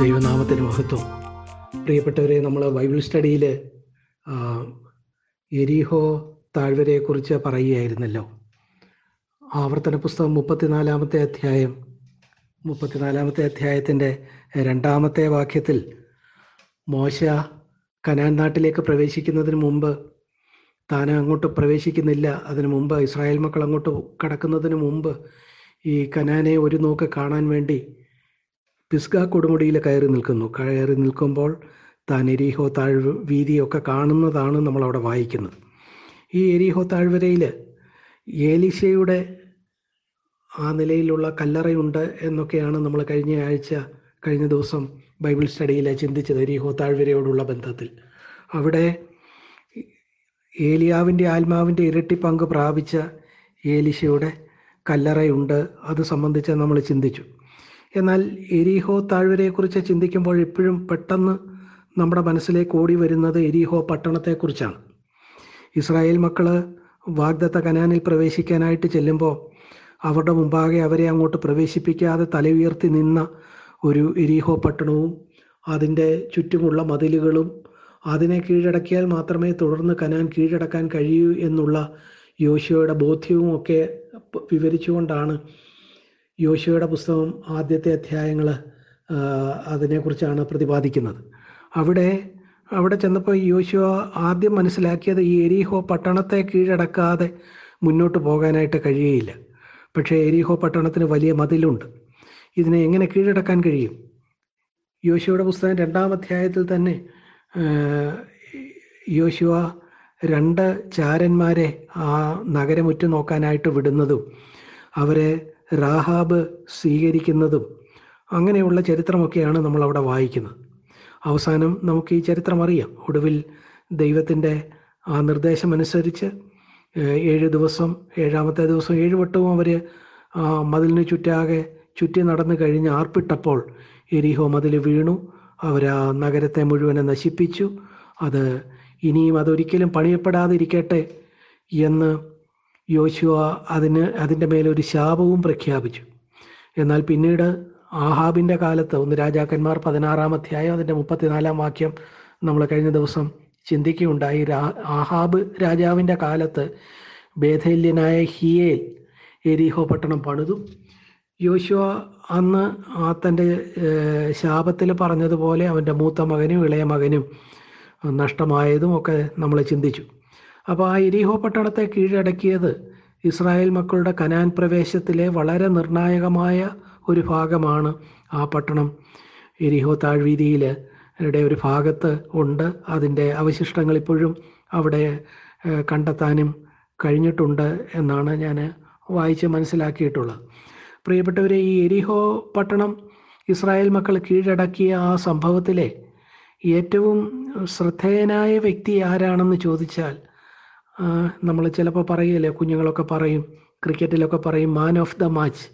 ദൈവനാമത്തിന് മഹത്വം. പ്രിയപ്പെട്ടവരെ നമ്മൾ ബൈബിൾ സ്റ്റഡിയിൽ എരിഹോ താഴ്വരയെക്കുറിച്ച് പറയുകയായിരുന്നല്ലോ. ആവർത്തന പുസ്തകം മുപ്പത്തിനാലാമത്തെ അധ്യായം മുപ്പത്തിനാലാമത്തെ അധ്യായത്തിന്റെ രണ്ടാമത്തെ വാക്യത്തിൽ മോശ കനാൻ നാട്ടിലേക്ക് പ്രവേശിക്കുന്നതിന് മുമ്പ് താൻ അങ്ങോട്ട് പ്രവേശിക്കുന്നില്ല. അതിനു മുമ്പ് ഇസ്രായേൽ മക്കൾ അങ്ങോട്ട് കടക്കുന്നതിന് മുമ്പ് ഈ കനാനെ ഒരു നോക്ക് കാണാൻ വേണ്ടി പിസ്ഗ കൊടുമുടിയിൽ കയറി നിൽക്കുന്നു. കയറി നിൽക്കുമ്പോൾ താൻ എരിഹോ താഴ്വ വീതിയൊക്കെ കാണുന്നതാണ് നമ്മളവിടെ വായിക്കുന്നത്. ഈ എരിഹോ താഴ്വരയിൽ ഏലിശയുടെ ആ നിലയിലുള്ള കല്ലറയുണ്ട് എന്നൊക്കെയാണ് നമ്മൾ കഴിഞ്ഞ ആഴ്ച കഴിഞ്ഞ ദിവസം ബൈബിൾ സ്റ്റഡിയിൽ ചിന്തിച്ചത് എരിഹോ താഴ്വരയോടുള്ള ബന്ധത്തിൽ. അവിടെ ഏലിയാവിന്റെ ആത്മാവിന്റെ ഇരട്ടി പങ്ക് പ്രാപിച്ച ഏലിശയുടെ കല്ലറയുണ്ട്. അത് സംബന്ധിച്ച് നമ്മൾ ചിന്തിച്ചു. എന്നാൽ എരിഹോ താഴ്വരയെക്കുറിച്ച് ചിന്തിക്കുമ്പോൾ എപ്പോഴും പെട്ടെന്ന് നമ്മുടെ മനസ്സിലേക്ക് ഓടി വരുന്നത് എരിഹോ പട്ടണത്തെക്കുറിച്ചാണ്. ഇസ്രായേൽ മക്കൾ വാഗ്ദത്ത കനാനിൽ പ്രവേശിക്കാനായിട്ട് ചെല്ലുമ്പോൾ അവരുടെ മുമ്പാകെ അവരെ അങ്ങോട്ട് പ്രവേശിപ്പിക്കാതെ തല ഉയർത്തി നിന്ന ഒരു എരിഹോ പട്ടണവും അതിന്റെ ചുറ്റുമുള്ള മതിലുകളും അതിനെ കീഴടക്കിയാൽ മാത്രമേ തുടർന്ന് കനാൻ കീഴടക്കാൻ കഴിയൂ എന്നുള്ള യോശുവയുടെ ബോധ്യവും ഒക്കെ വിവരിച്ചുകൊണ്ടാണ് യോശുവയുടെ പുസ്തകം ആദ്യത്തെ അധ്യായങ്ങൾ അതിനെക്കുറിച്ചാണ് പ്രതിപാദിക്കുന്നത്. അവിടെ അവിടെ ചെന്നപ്പോൾ യോശുവ ആദ്യം മനസ്സിലാക്കിയത് ഈ എരിഹോ പട്ടണത്തെ കീഴടക്കാതെ മുന്നോട്ട് പോകാനായിട്ട് കഴിയുകയില്ല പക്ഷേ എരിഹോ പട്ടണത്തിന് വലിയ മതിലുണ്ട്. ഇതിനെ എങ്ങനെ കീഴടക്കാൻ കഴിയും? യോശുവയുടെ പുസ്തകം രണ്ടാം അധ്യായത്തിൽ തന്നെ യോശുവ രണ്ട് ചാരന്മാരെ ആ നഗരമുറ്റു നോക്കാനായിട്ട് വിടുന്നതും അവരെ റാഹാബ് സ്വീകരിക്കുന്നതും അങ്ങനെയുള്ള ചരിത്രമൊക്കെയാണ് നമ്മൾ അവിടെ വായിക്കുന്നത്. അവസാനം നമുക്ക് ഈ ചരിത്രം അറിയാം. ഒടുവിൽ ദൈവത്തിന്റെ ആ നിർദ്ദേശമനുസരിച്ച് ഏഴ് ദിവസം ഏഴാമത്തെ ദിവസം ഏഴ് വട്ടവും അവർ മതിലിന് ചുറ്റാകെ ചുറ്റി നടന്നു കഴിഞ്ഞ് ആർപ്പിട്ടപ്പോൾ എരിഹോ മതിൽ വീണു. അവർ ആ നഗരത്തെ മുഴുവനെ നശിപ്പിച്ചു. അത് ഇനിയും അതൊരിക്കലും പണിയപ്പെടാതിരിക്കട്ടെ എന്ന് യോശുവ അതിന് അതിന്റെ മേലൊരു ശാപവും പ്രഖ്യാപിച്ചു. എന്നാൽ പിന്നീട് ആഹാബിന്റെ കാലത്ത് ഒന്ന് രാജാക്കന്മാർ പതിനാറാം അധ്യായം അതിന്റെ മുപ്പത്തിനാലാം വാക്യം നമ്മൾ കഴിഞ്ഞ ദിവസം ചിന്തിക്കുകയുണ്ടായി. ആഹാബ് രാജാവിന്റെ കാലത്ത് ബേധല്യനായ ഹിയേൽ എരിഹോ പട്ടണം പണിതു. യോശുവ അന്ന് ആ തന്റെ ശാപത്തിൽ പറഞ്ഞതുപോലെ അവന്റെ മൂത്ത മകനും ഇളയ മകനും നഷ്ടമായതും ഒക്കെ നമ്മൾ ചിന്തിച്ചു. അപ്പോൾ ആ എരിഹോ പട്ടണത്തെ കീഴടക്കിയത് ഇസ്രായേൽ മക്കളുടെ കനാൻ പ്രവേശത്തിലെ വളരെ നിർണായകമായ ഒരു ഭാഗമാണ് ആ പട്ടണം. എരിഹോ താഴ്വീതിയിൽ ഒരു ഭാഗത്ത് ഉണ്ട്. അതിന്റെ അവശിഷ്ടങ്ങൾ ഇപ്പോഴും അവിടെ കണ്ടെത്താനും കഴിഞ്ഞിട്ടുണ്ട് എന്നാണ് ഞാൻ വായിച്ച് മനസ്സിലാക്കിയിട്ടുള്ളത്. പ്രിയപ്പെട്ടവരെ ഈ എരിഹോ പട്ടണം ഇസ്രായേൽ മക്കൾ കീഴടക്കിയ ആ സംഭവത്തിലെ ഏറ്റവും ശ്രദ്ധേയനായ വ്യക്തി ആരാണെന്ന് ചോദിച്ചാൽ നമ്മൾ ചിലപ്പോൾ പറയുകയല്ലേ കുഞ്ഞുങ്ങളൊക്കെ പറയും ക്രിക്കറ്റിലൊക്കെ പറയും മാൻ ഓഫ് ദ മാച്ച്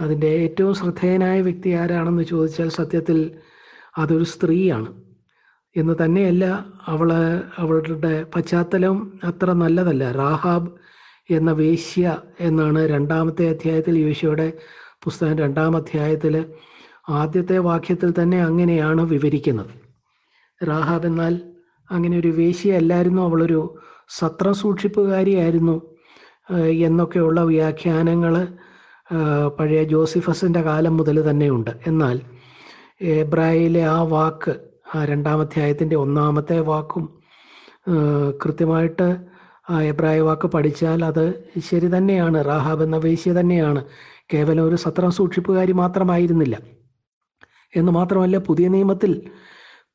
അതിന്റെ ഏറ്റവും ശ്രദ്ധേയനായ വ്യക്തി ആരാണെന്ന് ചോദിച്ചാൽ സത്യത്തിൽ അതൊരു സ്ത്രീയാണ്. എന്ന് തന്നെയല്ല അവൾ അവളുടെ പശ്ചാത്തലം അത്ര നല്ലതല്ല. റാഹാബ് എന്ന വേശ്യ എന്നാണ് രണ്ടാമത്തെ അധ്യായത്തിൽ യോശയുടെ പുസ്തകം രണ്ടാം അധ്യായത്തിൽ ആദ്യത്തെ വാക്യത്തിൽ തന്നെ അങ്ങനെയാണ് വിവരിക്കുന്നത്. റാഹാബ് എന്നാൽ അങ്ങനെ ഒരു വേശ്യ അല്ലായിരുന്നു അവളൊരു സത്രം സൂക്ഷിപ്പുകാരിയായിരുന്നു എന്നൊക്കെയുള്ള വ്യാഖ്യാനങ്ങൾ പഴയ ജോസിഫസിന്റെ കാലം മുതൽ തന്നെയുണ്ട്. എന്നാൽ എബ്രായിലെ ആ വാക്ക് ആ രണ്ടാമധ്യായത്തിന്റെ ഒന്നാമത്തെ വാക്കും കൃത്യമായിട്ട് ആ എബ്രായ വാക്ക് പഠിച്ചാൽ അത് ശരി തന്നെയാണ്. റാഹാബ് എന്ന വേശ്യ തന്നെയാണ്. കേവലം ഒരു സത്രം സൂക്ഷിപ്പുകാരി മാത്രമായിരുന്നില്ല. എന്ന് മാത്രമല്ല പുതിയ നിയമത്തിൽ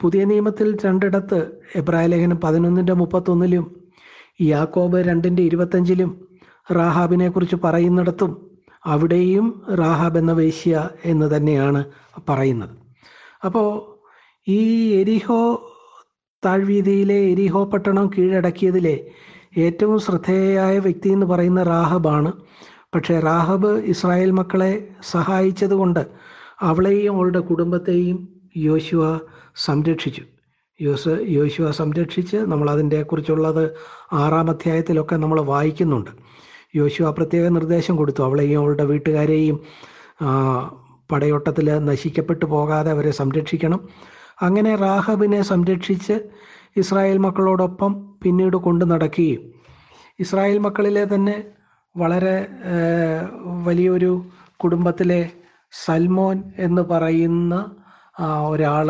പുതിയ നിയമത്തിൽ രണ്ടിടത്ത് എബ്രായ ലേഖനം പതിനൊന്നിന്റെ മുപ്പത്തൊന്നിലും യാക്കോബ് രണ്ടിന്റെ ഇരുപത്തഞ്ചിലും റാഹാബിനെ കുറിച്ച് പറയുന്നിടത്തും അവിടെയും റാഹാബ് എന്ന വേശ്യ എന്ന് തന്നെയാണ് പറയുന്നത്. അപ്പോൾ ഈ എരിഹോ താഴ്വീതിയിലെ എരിഹോ പട്ടണം കീഴടക്കിയതിലെ ഏറ്റവും ശ്രദ്ധേയായ വ്യക്തി എന്ന് പറയുന്ന റാഹബാണ്. പക്ഷേ റാഹബ് ഇസ്രായേൽ മക്കളെ സഹായിച്ചതുകൊണ്ട് അവളെയും അവളുടെ കുടുംബത്തെയും യോശുവ സംരക്ഷിച്ചു. യോസ് യോശുവ സംരക്ഷിച്ച് നമ്മൾ അതിന്റെ കുറിച്ചുള്ളത് ആറാം അധ്യായത്തിലൊക്കെ നമ്മൾ വായിക്കുന്നുണ്ട്. യോശുവ പ്രത്യേക നിർദ്ദേശം കൊടുത്തു. അവളെയും അവളുടെ വീട്ടുകാരെയും പടയോട്ടത്തിൽ നശിക്കപ്പെട്ടു പോകാതെ അവരെ സംരക്ഷിക്കണം. അങ്ങനെ റാഹബിനെ സംരക്ഷിച്ച് ഇസ്രായേൽ മക്കളോടൊപ്പം പിന്നീട് കൊണ്ടു നടക്കുകയും ഇസ്രായേൽ മക്കളിലെ തന്നെ വളരെ വലിയൊരു കുടുംബത്തിലെ സൽമോൻ എന്ന് പറയുന്ന ആ, ഒരാൾ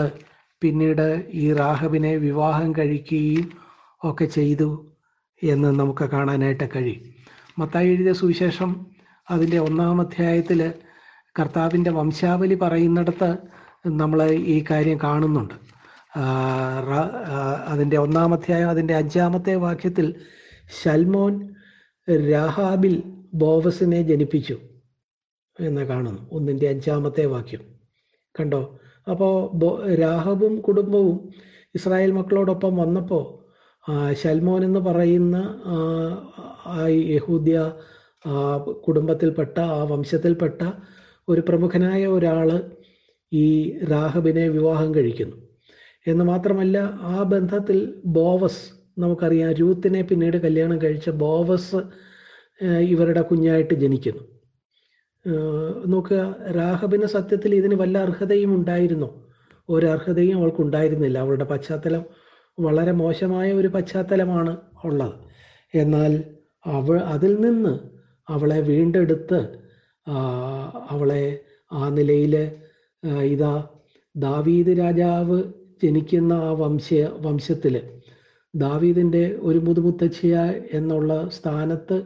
പിന്നീട് ഈ റാഹബിനെ വിവാഹം കഴിക്കുകയും ഒക്കെ ചെയ്തു എന്ന് നമുക്ക് കാണാനായിട്ട് കഴിയും. മത്തായി എഴുതിയ സുവിശേഷം അതിന്റെ ഒന്നാം അധ്യായത്തിൽ കർത്താവിന്റെ വംശാവലി പറയുന്നിടത്ത് നമ്മൾ ഈ കാര്യം കാണുന്നുണ്ട്. അതിന്റെ ഒന്നാം അധ്യായം അതിന്റെ അഞ്ചാമത്തെ വാക്യത്തിൽ ഷൽമോൻ രാഹാബിൽ ബോവസിനെ ജനിപ്പിച്ചു എന്ന് കാണുന്നു. ഒന്നിന്റെ അഞ്ചാമത്തെ വാക്യം. കണ്ടോ? അപ്പോൾ രാഹബും കുടുംബവും ഇസ്രായേൽ മക്കളോടൊപ്പം വന്നപ്പോൾ ശൽമോൻ എന്ന് പറയുന്ന യഹൂദ്യ കുടുംബത്തിൽപ്പെട്ട ആ വംശത്തിൽപ്പെട്ട ഒരു പ്രമുഖനായ ഒരാൾ ഈ രാഹബിനെ വിവാഹം കഴിക്കുന്നു. എന്ന് മാത്രമല്ല ആ ബന്ധത്തിൽ ബോവസ് നമുക്കറിയാം രൂത്തിനെ പിന്നീട് കല്യാണം കഴിച്ച ബോവസ് ഇവരുടെ കുഞ്ഞായിട്ട് ജനിക്കുന്നു. നോക്കുക രാഹബിന് സത്യത്തിൽ ഇതിന് വല്ല അർഹതയും ഉണ്ടായിരുന്നു? ഒരു അർഹതയും അവൾക്ക് ഉണ്ടായിരുന്നില്ല അവളുടെ പശ്ചാത്തലം വളരെ മോശമായ ഒരു പശ്ചാത്തലമാണ് ഉള്ളത്. എന്നാൽ അവൾ അതിൽ നിന്ന് അവളെ വീണ്ടെടുത്ത് അവളെ ആ നിലയിൽ ഇതാ ദാവീദ് രാജാവ് ജനിക്കുന്ന ആ വംശ വംശത്തിൽ ദാവീദിന്റെ ഒരു മുതുമുത്തച്ഛിയ എന്നുള്ള സ്ഥാനത്ത്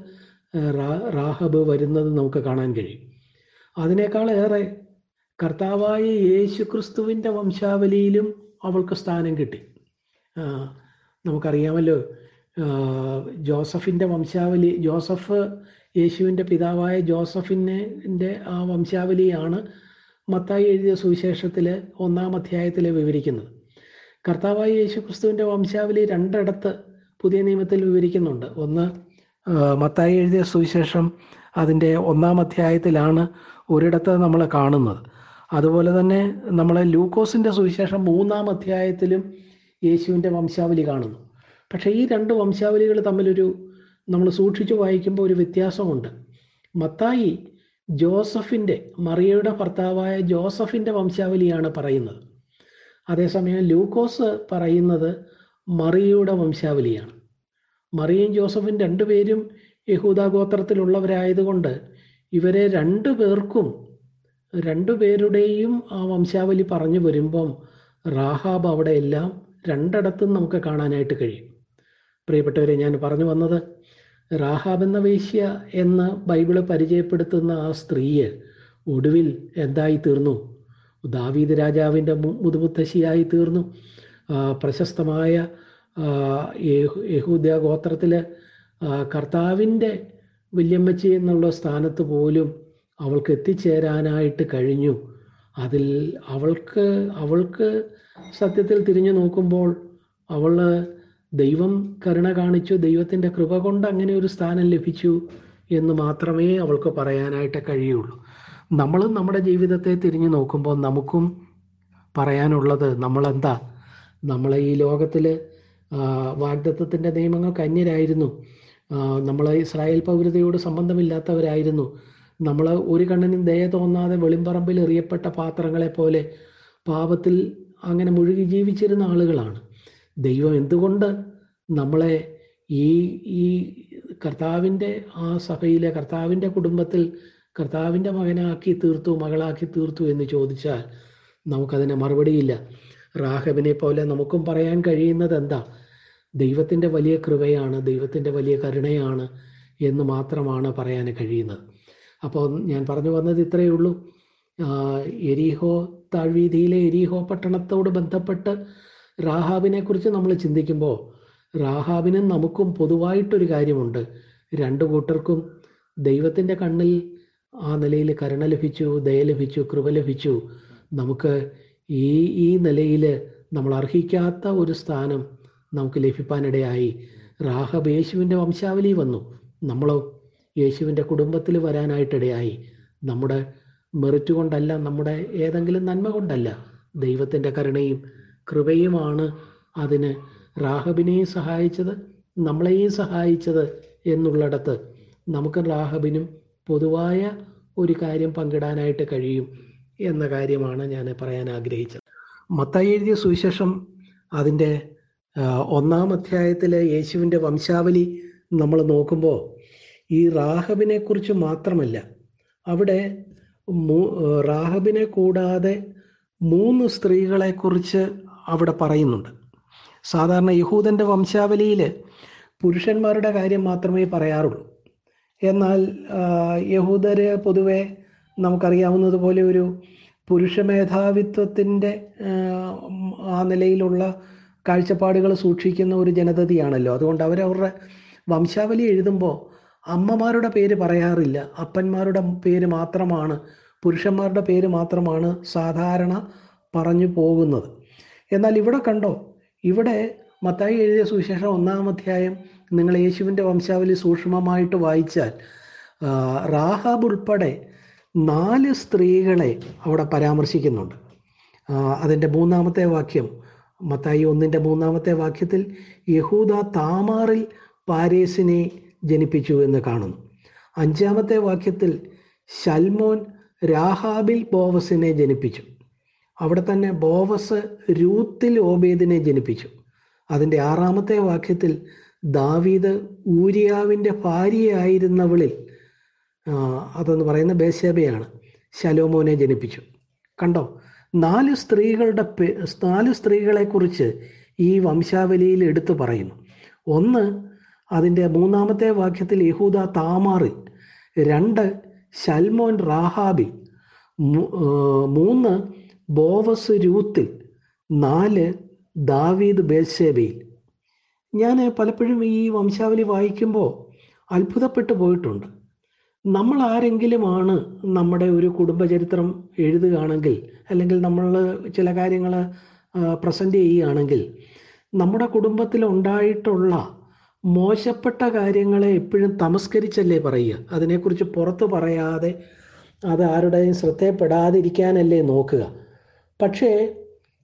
റാഹബ് വരുന്നത് നമുക്ക് കാണാൻ കഴിയും. അതിനേക്കാൾ ഏറെ കർത്താവായ യേശു ക്രിസ്തുവിന്റെ വംശാവലിയിലും അവൾക്ക് സ്ഥാനം കിട്ടി. നമുക്കറിയാമല്ലോ ജോസഫിന്റെ വംശാവലി ജോസഫ് യേശുവിന്റെ പിതാവായ ജോസഫിന്റെ ആ വംശാവലിയാണ് മത്തായി എഴുതിയ സുവിശേഷത്തിൽ ഒന്നാം അധ്യായത്തിൽ വിവരിക്കുന്നത്. കർത്താവായ യേശു ക്രിസ്തുവിന്റെ വംശാവലി രണ്ടിടത്ത് പുതിയ നിയമത്തിൽ വിവരിക്കുന്നുണ്ട്. ഒന്ന് മത്തായി എഴുതിയ സുവിശേഷം അതിന്റെ ഒന്നാം അധ്യായത്തിലാണ് ഒരിടത്ത് നമ്മൾ കാണുന്നത്. അതുപോലെ തന്നെ നമ്മൾ ലൂക്കോസിന്റെ സുവിശേഷം മൂന്നാം അധ്യായത്തിലും യേശുവിന്റെ വംശാവലി കാണുന്നു. പക്ഷേ ഈ രണ്ട് വംശാവലികൾ തമ്മിലൊരു നമ്മൾ സൂക്ഷിച്ചു വായിക്കുമ്പോൾ ഒരു വ്യത്യാസമുണ്ട്. മത്തായി ജോസഫിന്റെ മറിയയുടെ ഭർത്താവായ ജോസഫിന്റെ വംശാവലിയാണ് പറയുന്നത്. അതേസമയം ലൂക്കോസ് പറയുന്നത് മറിയയുടെ വംശാവലിയാണ്. മറിയയും ജോസഫും രണ്ടുപേരും യഹൂദ ഗോത്രത്തിലുള്ളവരായതുകൊണ്ട് ഇവരെ രണ്ടു പേർക്കും രണ്ടുപേരുടെയും ആ വംശാവലി പറഞ്ഞു വരുമ്പം റാഹാബ് അവിടെ എല്ലാം രണ്ടിടത്തും നമുക്ക് കാണാനായിട്ട് കഴിയും. പ്രിയപ്പെട്ടവരെ ഞാൻ പറഞ്ഞു വന്നത് റാഹാബ് എന്ന വേശ്യ എന്ന് ബൈബിൾ പരിചയപ്പെടുത്തുന്ന ആ സ്ത്രീയെ ഒടുവിൽ എന്തായി തീർന്നു? ദാവീദ് രാജാവിന്റെ മുതുമുത്തശ്ശിയായി തീർന്നു. പ്രശസ്തമായ യഹൂദ്യ ഗോത്രത്തിൽ കർത്താവിന്റെ വല്യമ്മച്ചി എന്നുള്ള സ്ഥാനത്ത് പോലും അവൾക്ക് എത്തിച്ചേരാനായിട്ട് കഴിഞ്ഞു. അതിൽ അവൾക്ക് അവൾക്ക് സത്യത്തിൽ തിരിഞ്ഞു നോക്കുമ്പോൾ അവൾ ദൈവം കരുണ കാണിച്ചു ദൈവത്തിന്റെ കൃപ കൊണ്ട് അങ്ങനെ ഒരു സ്ഥാനം ലഭിച്ചു എന്ന് മാത്രമേ അവൾക്ക് പറയാനായിട്ട് കഴിയുള്ളൂ. നമ്മളും നമ്മുടെ ജീവിതത്തെ തിരിഞ്ഞു നോക്കുമ്പോൾ നമുക്കും പറയാനുള്ളത് നമ്മളെന്താ? നമ്മളെ ഈ ലോകത്തിൽ വാഗ്ദത്വത്തിന്റെ നിയമങ്ങൾക്ക് അന്യരായിരുന്നു. നമ്മൾ ഇസ്രായേൽ പൗരതയോട് സംബന്ധമില്ലാത്തവരായിരുന്നു. നമ്മൾ ഒരു കണ്ണിനും ദയ തോന്നാതെ വെളിമ്പറമ്പിൽ എറിയപ്പെട്ട പാത്രങ്ങളെ പോലെ പാപത്തിൽ അങ്ങനെ മുഴുകി ജീവിച്ചിരുന്ന ആളുകളാണ്. ദൈവം എന്തുകൊണ്ട് നമ്മളെ ഈ ഈ കർത്താവിന്റെ ആ സഭയിലെ കർത്താവിന്റെ കുടുംബത്തിൽ കർത്താവിന്റെ മകനാക്കി തീർത്തു മകളാക്കി തീർത്തു എന്ന് ചോദിച്ചാൽ നമുക്കതിന് മറുപടിയില്ല. റാഹബിനെ പോലെ നമുക്കും പറയാൻ കഴിയുന്നത് എന്താ? ദൈവത്തിന്റെ വലിയ കൃപയാണ് ദൈവത്തിന്റെ വലിയ കരുണയാണ് എന്ന് മാത്രമാണ് പറയാൻ കഴിയുന്നത്. അപ്പോൾ ഞാൻ പറഞ്ഞു വന്നത് ഇത്രയേ ഉള്ളൂ. എരിഹോ താഴ്വീതിയിലെ എരിഹോ പട്ടണത്തോട് ബന്ധപ്പെട്ട് റാഹാബിനെ കുറിച്ച് നമ്മൾ ചിന്തിക്കുമ്പോൾ റാഹാബിനും നമുക്കും പൊതുവായിട്ടൊരു കാര്യമുണ്ട്. രണ്ടു കൂട്ടർക്കും ദൈവത്തിന്റെ കണ്ണിൽ ആ നിലയിൽ കരുണ ലഭിച്ചു ദയ ലഭിച്ചു കൃപ ലഭിച്ചു. നമുക്ക് ഈ ഈ നിലയിൽ നമ്മൾ അർഹിക്കാത്ത ഒരു സ്ഥാനം നമുക്ക് ലഭിപ്പാനിടയായി. റാഹബ് യേശുവിന്റെ വംശാവലി വന്നു. നമ്മളോ യേശുവിന്റെ കുടുംബത്തിൽ വരാനായിട്ടിടയായി. നമ്മുടെ മെറിറ്റ് കൊണ്ടല്ല നമ്മുടെ ഏതെങ്കിലും നന്മ കൊണ്ടല്ല ദൈവത്തിന്റെ കരുണയും കൃപയുമാണ് അതിന് റാഹബിനെയും സഹായിച്ചത് നമ്മളെയും സഹായിച്ചത് എന്നുള്ളിടത്ത് നമുക്ക് റാഹബിനും പൊതുവായ ഒരു കാര്യം പങ്കിടാനായിട്ട് കഴിയും എന്ന കാര്യമാണ് ഞാൻ പറയാൻ ആഗ്രഹിച്ചത്. മത്തായി എഴുതിയ സുവിശേഷം അതിന്റെ ഒന്നാം അധ്യായത്തിലെ യേശുവിന്റെ വംശാവലി നമ്മൾ നോക്കുമ്പോൾ ഈ റാഹബിനെ കുറിച്ച് മാത്രമല്ല അവിടെ റാഹബിനെ കൂടാതെ മൂന്ന് സ്ത്രീകളെ കുറിച്ച് അവിടെ പറയുന്നുണ്ട്. സാധാരണ യഹൂദന്റെ വംശാവലിയിൽ പുരുഷന്മാരുടെ കാര്യം മാത്രമേ പറയാറുള്ളൂ. എന്നാൽ യഹൂദര് പൊതുവെ നമുക്കറിയാവുന്നതുപോലെ ഒരു പുരുഷ മേധാവിത്വത്തിന്റെ ആ നിലയിലുള്ള കാഴ്ചപ്പാടുകൾ സൂക്ഷിക്കുന്ന ഒരു ജനതയാണല്ലോ അതുകൊണ്ട് അവരവരുടെ വംശാവലി എഴുതുമ്പോൾ അമ്മമാരുടെ പേര് പറയാറില്ല. അപ്പന്മാരുടെ പേര് മാത്രമാണ് പുരുഷന്മാരുടെ പേര് മാത്രമാണ് സാധാരണ പറഞ്ഞു പോകുന്നത്. എന്നാൽ ഇവിടെ കണ്ടോ ഇവിടെ മത്തായി എഴുതിയ സുവിശേഷം ഒന്നാം അധ്യായം നിങ്ങൾ യേശുവിന്റെ വംശാവലി സൂക്ഷ്മമായിട്ട് വായിച്ചാൽ റാഹാബ് ഉൾപ്പെടെ നാല് സ്ത്രീകളെ അവിടെ പരാമർശിക്കുന്നുണ്ട്. അതിന്റെ മൂന്നാമത്തെ വാക്യം മത്തായി ഒന്നിന്റെ മൂന്നാമത്തെ വാക്യത്തിൽ യഹൂദ താമാറിൽ പാരീസിനെ ജനിപ്പിച്ചു എന്ന് കാണുന്നു. അഞ്ചാമത്തെ വാക്യത്തിൽ ശൽമോൻ രാഹാബിൽ ബോവസിനെ ജനിപ്പിച്ചു. അവിടെ തന്നെ ബോവസ് രൂത്തിൽ ഓബേദിനെ ജനിപ്പിച്ചു. അതിന്റെ ആറാമത്തെ വാക്യത്തിൽ ദാവീദ് ഊരിയാവിന്റെ ഭാര്യയായിരുന്നവളിൽ അതെന്ന് പറയുന്ന ബേശേബയാണ് ശലോമോനെ ജനിപ്പിച്ചു. കണ്ടോ? നാല് സ്ത്രീകളുടെ നാല് സ്ത്രീകളെ കുറിച്ച് ഈ വംശാവലിയിൽ എടുത്തു പറയുന്നു. ഒന്ന് അതിന്റെ മൂന്നാമത്തെ വാക്യത്തിൽ യഹൂദ താമാറിൽ രണ്ട് ശൽമോൻ റാഹാബിൽ മൂന്ന് ബോവസ് രൂത്തിൽ നാല് ദാവീദ് ബേത്ഷേബയിൽ ഞാൻ പലപ്പോഴും ഈ വംശാവലി വായിക്കുമ്പോൾ അത്ഭുതപ്പെട്ടു പോയിട്ടുണ്ട്. നമ്മൾ ആരെങ്കിലുമാണ് നമ്മുടെ ഒരു കുടുംബചരിത്രം എഴുതുകയാണെങ്കിൽ അല്ലെങ്കിൽ നമ്മൾ ചില കാര്യങ്ങൾ പ്രസന്റ് ചെയ്യുകയാണെങ്കിൽ നമ്മുടെ കുടുംബത്തിൽ ഉണ്ടായിട്ടുള്ള മോശപ്പെട്ട കാര്യങ്ങളെ എപ്പോഴും തമസ്കരിച്ചല്ലേ പറയുക? അതിനെക്കുറിച്ച് പുറത്ത് പറയാതെ അത് ആരുടെയും ശ്രദ്ധയപ്പെടാതിരിക്കാനല്ലേ നോക്കുക? പക്ഷേ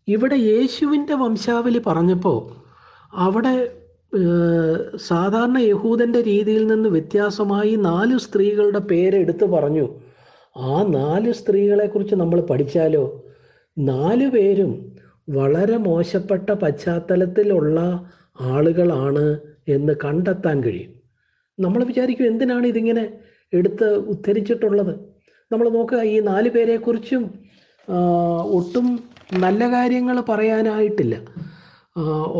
ഇവിടെ യേശുവിന്റെ വംശാവലി പറഞ്ഞപ്പോൾ അവിടെ സാധാരണ യഹൂദന്റെ രീതിയിൽ നിന്ന് വ്യത്യാസമായി നാല് സ്ത്രീകളുടെ പേരെടുത്ത് പറഞ്ഞു. ആ നാല് സ്ത്രീകളെക്കുറിച്ച് നമ്മൾ പഠിച്ചാലോ? നാല് പേരും വളരെ മോശപ്പെട്ട പശ്ചാത്തലത്തിലുള്ള ആളുകളാണ് എന്ന് കണ്ടെത്താൻ കഴിയും. നമ്മൾ വിചാരിക്കും എന്തിനാണ് ഇതിങ്ങനെ എടുത്ത് ഉദ്ധരിച്ചിട്ടുള്ളത്? നമ്മൾ നോക്കുക ഈ നാല് പേരെക്കുറിച്ചും ഒട്ടും നല്ല കാര്യങ്ങൾ പറയാനായിട്ടില്ല.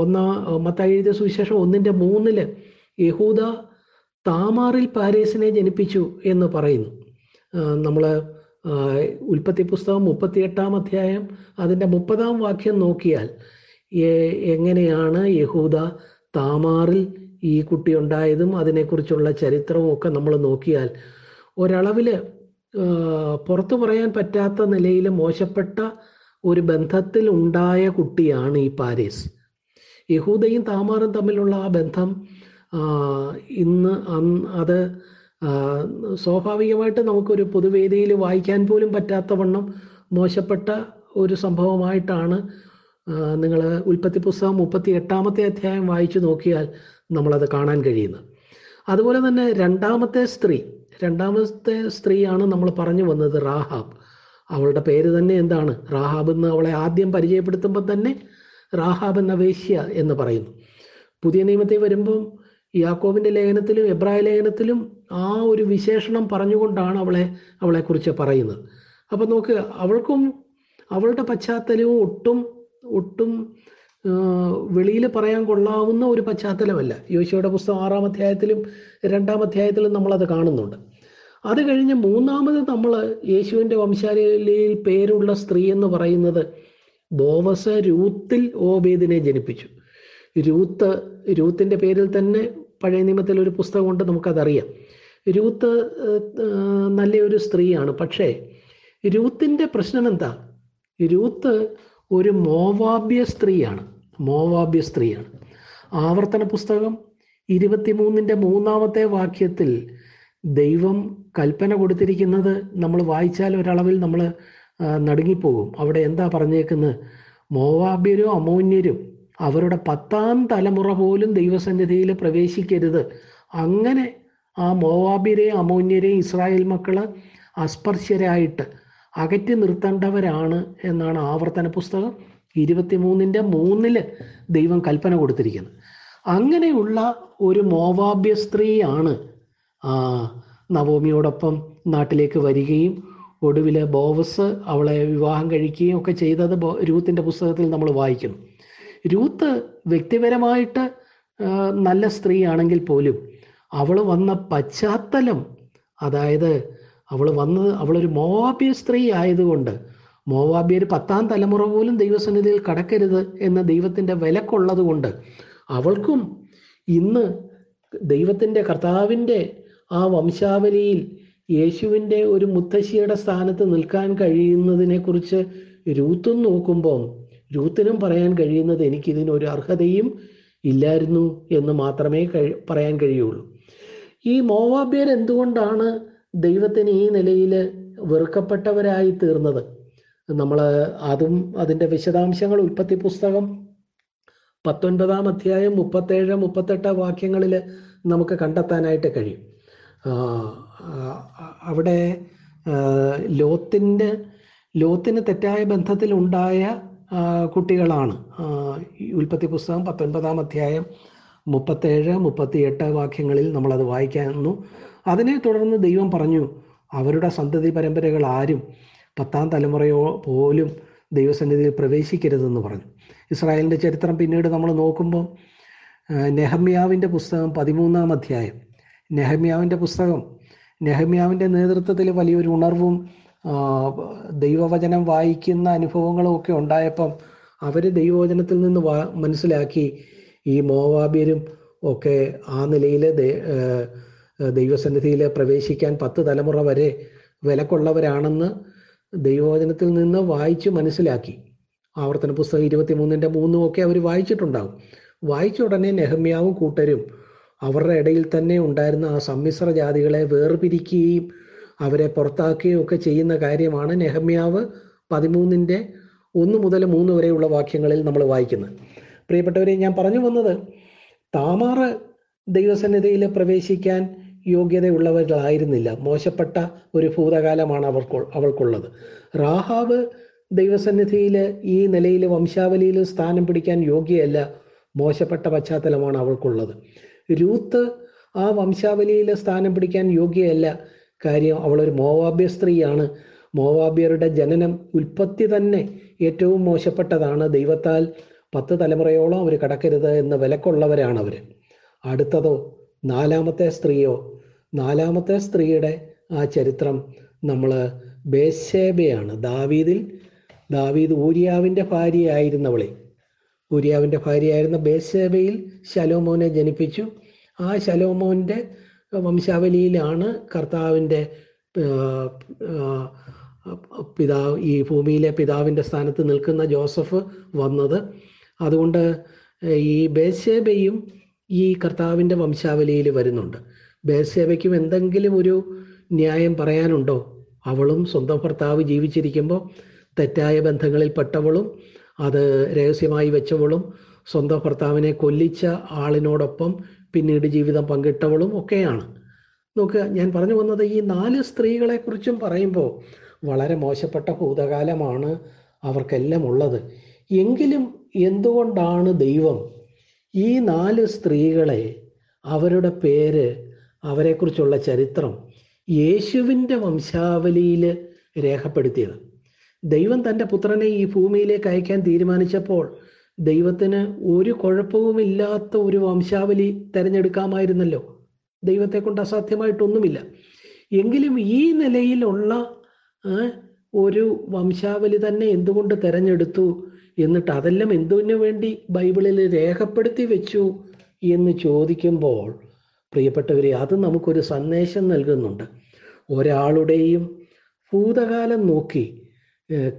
ഒന്നാ മത്തായി എഴുതിയ സുവിശേഷം ഒന്നിന്റെ മൂന്നിൽ യഹൂദ താമാറിൽ പാരീസിനെ ജനിപ്പിച്ചു എന്ന് പറയുന്നു. നമ്മൾ ഉൽപ്പത്തി പുസ്തകം മുപ്പത്തിയെട്ടാം അധ്യായം അതിന്റെ മുപ്പതാം വാക്യം നോക്കിയാൽ എങ്ങനെയാണ് യഹൂദ താമാറിൽ ഈ കുട്ടി ഉണ്ടായതും അതിനെക്കുറിച്ചുള്ള ചരിത്രവും ഒക്കെ നമ്മൾ നോക്കിയാൽ ഒരളവിൽ പുറത്തു പറയാൻ പറ്റാത്ത നിലയിൽ മോശപ്പെട്ട ഒരു ബന്ധത്തിൽ ഉണ്ടായ കുട്ടിയാണ് ഈ പാരീസ്. യഹൂദയും താമാറും തമ്മിലുള്ള ആ ബന്ധം ഇന്ന് അത് സ്വാഭാവികമായിട്ട് നമുക്കൊരു പൊതുവേദിയിൽ വായിക്കാൻ പോലും പറ്റാത്ത വണ്ണം മോശപ്പെട്ട ഒരു സംഭവമായിട്ടാണ് നിങ്ങൾ ഉൽപ്പത്തി പുസ്തകം മുപ്പത്തി എട്ടാമത്തെ അധ്യായം വായിച്ചു നോക്കിയാൽ നമ്മളത് കാണാൻ കഴിയുന്നത്. അതുപോലെ തന്നെ രണ്ടാമത്തെ സ്ത്രീ രണ്ടാമത്തെ സ്ത്രീയാണ് നമ്മൾ പറഞ്ഞു വന്നത് റാഹാബ്. അവളുടെ പേര് തന്നെ എന്താണ്? റാഹാബ് എന്ന് അവളെ ആദ്യം പരിചയപ്പെടുത്തുമ്പോൾ തന്നെ റാഹാബ് എന്ന വേശ്യ എന്ന് പറയുന്നു. പുതിയ നിയമത്തിൽ വരുമ്പം യാക്കോബിന്റെ ലേഖനത്തിലും എബ്രായ ലേഖനത്തിലും ആ ഒരു വിശേഷണം പറഞ്ഞുകൊണ്ടാണ് അവളെ അവളെക്കുറിച്ച് പറയുന്നത്. അപ്പം നോക്ക് അവൾക്കും അവളുടെ പശ്ചാത്തലവും ഒട്ടും ഒട്ടും വെളിയിൽ പറയാൻ കൊള്ളാവുന്ന ഒരു പശ്ചാത്തലമല്ല. യോശിയുടെ പുസ്തകം ആറാം അധ്യായത്തിലും രണ്ടാം അധ്യായത്തിലും നമ്മളത് കാണുന്നുണ്ട്. അത് കഴിഞ്ഞ് മൂന്നാമത് നമ്മൾ യേശുവിന്റെ വംശാലയിൽ പേരുള്ള സ്ത്രീ എന്ന് പറയുന്നത് ബോവസ് രൂത്തിൽ ഓബേദിനെ ജനിപ്പിച്ചു. രൂത്ത് രൂത്തിന്റെ പേരിൽ തന്നെ പഴയ നിയമത്തിൽ ഒരു പുസ്തകമുണ്ട് നമുക്കതറിയാം. രൂത്ത് നല്ലൊരു സ്ത്രീയാണ്. പക്ഷേ രൂത്തിന്റെ പ്രശ്നം എന്താ? രൂത്ത് ഒരു മോവാബ്യ സ്ത്രീയാണ്. മോവാബ്യ സ്ത്രീയാണ്. ആവർത്തന പുസ്തകം ഇരുപത്തിമൂന്നിന്റെ മൂന്നാമത്തെ വാക്യത്തിൽ ദൈവം കൽപ്പന കൊടുത്തിരിക്കുന്നത് നമ്മൾ വായിച്ചാൽ ഒരളവിൽ നമ്മൾ നടുങ്ങിപ്പോകും. അവിടെ എന്താ പറഞ്ഞേക്കുന്നത്? മോവാബ്യരും അമോന്യരും അവരുടെ പത്താം തലമുറ പോലും ദൈവസന്നിധിയിൽ പ്രവേശിക്കരുത്. അങ്ങനെ ആ മോവാബിരെ അമോന്യരെ ഇസ്രായേൽ മക്കൾ അസ്പർശ്യരായിട്ട് അകറ്റി നിർത്തേണ്ടവരാണ് എന്നാണ് ആവർത്തന പുസ്തകം ഇരുപത്തിമൂന്നിന്റെ മൂന്നിൽ ദൈവം കൽപ്പന കൊടുത്തിരിക്കുന്നത്. അങ്ങനെയുള്ള ഒരു മോവാബ്യ സ്ത്രീയാണ് നവോമിയോടൊപ്പം നാട്ടിലേക്ക് വരികയും ഒടുവിൽ ബോവസ് അവളെ വിവാഹം കഴിക്കുകയും ഒക്കെ ചെയ്തത് രൂത്തിന്റെ പുസ്തകത്തിൽ നമ്മൾ വായിക്കുന്നു. രൂത്ത് വ്യക്തിപരമായിട്ട് നല്ല സ്ത്രീയാണെങ്കിൽ പോലും അവൾ വന്ന പശ്ചാത്തലം അതായത് അവൾ വന്നത് അവളൊരു മോവാബ്യ സ്ത്രീ ആയതുകൊണ്ട് മോവാബ്യർ പത്താം തലമുറ പോലും ദൈവസന്നിധിയിൽ കടക്കരുത് എന്ന ദൈവത്തിന്റെ വിലക്കുള്ളത് കൊണ്ട് അവൾക്കും ഇന്ന് ദൈവത്തിന്റെ കർത്താവിന്റെ ആ വംശാവലിയിൽ യേശുവിന്റെ ഒരു മുത്തശ്ശിയുടെ സ്ഥാനത്ത് നിൽക്കാൻ കഴിയുന്നതിനെക്കുറിച്ച് രൂത്തും നോക്കുമ്പോൾ രൂത്തിനും പറയാൻ കഴിയുന്നത് എനിക്കിതിനൊരു അർഹതയും ഇല്ലായിരുന്നു എന്ന് മാത്രമേ പറയാൻ കഴിയുള്ളൂ. ഈ മോവാബ്യർ എന്തുകൊണ്ടാണ് ദൈവത്തിന് ഈ നിലയിൽ വെറുക്കപ്പെട്ടവരായി തീർന്നത്? നമ്മൾ അതും അതിന്റെ വിശദാംശങ്ങൾ ഉൽപ്പത്തി പുസ്തകം പത്തൊൻപതാം അധ്യായം മുപ്പത്തേഴ് മുപ്പത്തെട്ട് വാക്യങ്ങളിൽ നമുക്ക് കണ്ടെത്താനായിട്ട് കഴിയും. അവിടെ ലോത്തിന്റെ ലോത്തിന് തെറ്റായ ബന്ധത്തിലുണ്ടായ കുട്ടികളാണ്. ഉൽപ്പത്തി പുസ്തകം പത്തൊൻപതാം അധ്യായം മുപ്പത്തേഴ് മുപ്പത്തിയെട്ട് വാക്യങ്ങളിൽ നമ്മളത് വായിക്കുന്നു അതിനെ തുടർന്ന് ദൈവം പറഞ്ഞു അവരുടെ സന്തതി പരമ്പരകൾ ആരും പത്താം തലമുറയോ പോലും ദൈവസന്നിധിയിൽ പ്രവേശിക്കരുതെന്ന് പറഞ്ഞു. ഇസ്രായേലിന്റെ ചരിത്രം പിന്നീട് നമ്മൾ നോക്കുമ്പോൾ നെഹമ്യാവിന്റെ പുസ്തകം പതിമൂന്നാം അധ്യായം. നെഹമ്യാവിന്റെ പുസ്തകം നെഹമ്യാവിന്റെ നേതൃത്വത്തിൽ വലിയൊരു ഉണർവും ദൈവവചനം വായിക്കുന്ന അനുഭവങ്ങളും ഒക്കെ ഉണ്ടായപ്പം അവർ ദൈവവചനത്തിൽ നിന്ന് മനസ്സിലാക്കി ഈ മോവാബ്യരും ഒക്കെ ആ നിലയിൽ ദൈവസന്നിധിയിൽ പ്രവേശിക്കാൻ പത്ത് തലമുറ വരെ വിലക്കുള്ളവരാണെന്ന് ദൈവവചനത്തിൽ നിന്ന് വായിച്ച് മനസ്സിലാക്കി. ആവർത്തന പുസ്തകം ഇരുപത്തി മൂന്നിന്റെ മൂന്നും ഒക്കെ അവർ വായിച്ചിട്ടുണ്ടാകും വായിച്ച ഉടനെ നെഹമ്യാവും കൂട്ടരും അവരുടെ ഇടയിൽ തന്നെ ഉണ്ടായിരുന്ന ആ സമ്മിശ്ര ജാതികളെ വേർപിരിക്കുകയും അവരെ പുറത്താക്കുകയും ഒക്കെ ചെയ്യുന്ന കാര്യമാണ് നെഹമ്യാവ് പതിമൂന്നിന്റെ ഒന്ന് മുതൽ മൂന്ന് വരെയുള്ള വാക്യങ്ങളിൽ നമ്മൾ വായിക്കുന്നത്. പ്രിയപ്പെട്ടവരെ ഞാൻ പറഞ്ഞു വന്നത് താമാറ് ദൈവസന്നിധിയിൽ പ്രവേശിക്കാൻ യോഗ്യതയുള്ളവരായിരുന്നില്ല മോശപ്പെട്ട ഒരു ഭൂതകാലമാണ് അവർക്ക് അവൾക്കുള്ളത് റാഹാവ് ദൈവസന്നിധിയിൽ ഈ നിലയിൽ വംശാവലിയിൽ സ്ഥാനം പിടിക്കാൻ യോഗ്യയല്ല. മോശപ്പെട്ട പശ്ചാത്തലമാണ് അവൾക്കുള്ളത് രൂത്ത് ആ വംശാവലിയിൽ സ്ഥാനം പിടിക്കാൻ യോഗ്യയല്ല. കാര്യം അവളൊരു മോവാബ്യ സ്ത്രീയാണ്. മോവാബ്യരുടെ ജനനം ഉൽപ്പത്തി തന്നെ ഏറ്റവും മോശപ്പെട്ടതാണ്. ദൈവത്താൽ പത്ത് തലമുറയോളം അവർ കടക്കരുത് എന്ന് വിലക്കുള്ളവരാണ് അവർ അടുത്തതോ നാലാമത്തെ സ്ത്രീയോ നാലാമത്തെ സ്ത്രീയുടെ ആ ചരിത്രം നമ്മൾ ബേശേബയാണ് ദാവീദിൽ ദാവീദ് ഊര്യാവിന്റെ ഭാര്യയായിരുന്നവളെ. ഊര്യാവിന്റെ ഭാര്യയായിരുന്ന ബേശേബയിൽ ശലോമോനെ ജനിപ്പിച്ചു. ആ ശലോമോന്റെ വംശാവലിയിലാണ് കർത്താവിന്റെ പിതാവ് ഈ ഭൂമിയിലെ പിതാവിന്റെ സ്ഥാനത്ത് നിൽക്കുന്ന ജോസഫ് വന്നത്. അതുകൊണ്ട് ഈ ബേസേബയും ഈ കർത്താവിന്റെ വംശാവലിയിൽ വരുന്നുണ്ട്. ബേസേബയ്ക്കും എന്തെങ്കിലും ഒരു ന്യായം പറയാനുണ്ടോ? അവളും സ്വന്തം ഭർത്താവ് ജീവിച്ചിരിക്കുമ്പോൾ തെറ്റായ ബന്ധങ്ങളിൽ പെട്ടവളും അത് രഹസ്യമായി വെച്ചവളും സ്വന്തം ഭർത്താവിനെ കൊല്ലിച്ച ആളിനോടൊപ്പം പിന്നീട് ജീവിതം പങ്കിട്ടവളും ഒക്കെയാണ്. നോക്കുക ഞാൻ പറഞ്ഞു വന്നത് ഈ നാല് സ്ത്രീകളെ കുറിച്ചും പറയുമ്പോൾ വളരെ മോശപ്പെട്ട ഭൂതകാലമാണ് അവർക്കെല്ലാം ഉള്ളത്. എങ്കിലും എന്തുകൊണ്ടാണ് ദൈവം ഈ നാല് സ്ത്രീകളെ അവരുടെ പേര് അവരെക്കുറിച്ചുള്ള ചരിത്രം യേശുവിന്റെ വംശാവലിയിൽ രേഖപ്പെടുത്തിയത്? ദൈവം തന്റെ പുത്രനെ ഈ ഭൂമിയിലേക്ക് അയക്കാൻ തീരുമാനിച്ചപ്പോൾ ദൈവത്തിന് ഒരു കുഴപ്പവുമില്ലാത്ത ഒരു വംശാവലി തിരഞ്ഞെടുക്കാമായിരുന്നല്ലോ. ദൈവത്തെ കൊണ്ട് അസാധ്യമായിട്ടൊന്നുമില്ല. എങ്കിലും ഈ നിലയിലുള്ള ഒരു വംശാവലി തന്നെ എന്തുകൊണ്ട് തിരഞ്ഞെടുത്തു? എന്നിട്ട് അതെല്ലാം എന്തിനു വേണ്ടി ബൈബിളിൽ രേഖപ്പെടുത്തി വെച്ചു എന്ന് ചോദിക്കുമ്പോൾ പ്രിയപ്പെട്ടവരെ അത് നമുക്കൊരു സന്ദേശം നൽകുന്നുണ്ട്. ഒരാളുടെയും ഭൂതകാലം നോക്കി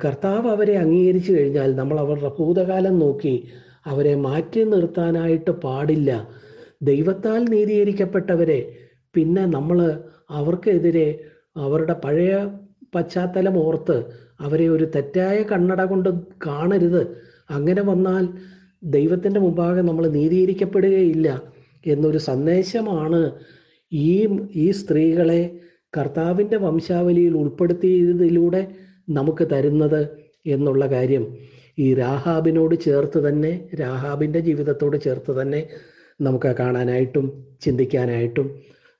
കർത്താവ് അവരെ അംഗീകരിച്ചു കഴിഞ്ഞാൽ നമ്മൾ അവരുടെ ഭൂതകാലം നോക്കി അവരെ മാറ്റി നിർത്താനായിട്ട് പാടില്ല. ദൈവത്താൽ നീതീകരിക്കപ്പെട്ടവരെ പിന്നെ നമ്മൾ അവർക്കെതിരെ അവരുടെ പഴയ പശ്ചാത്തലം ഓർത്ത് അവരെ ഒരു തെറ്റായ കണ്ണട കൊണ്ട് കാണരുത്. അങ്ങനെ വന്നാൽ ദൈവത്തിന്റെ മുമ്പാകെ നമ്മൾ നീതീകരിക്കപ്പെടുകയില്ല എന്നൊരു സന്ദേശമാണ് ഈ ഈ സ്ത്രീകളെ കർത്താവിന്റെ വംശാവലിയിൽ ഉൾപ്പെടുത്തിയതിലൂടെ നമുക്ക് തരുന്നത് എന്നുള്ള കാര്യം. ഈ രാഹാബിനോട് ചേർത്ത് തന്നെ രാഹാബിന്റെ ജീവിതത്തോട് ചേർത്ത് തന്നെ നമുക്ക് കാണാനായിട്ടും ചിന്തിക്കാനായിട്ടും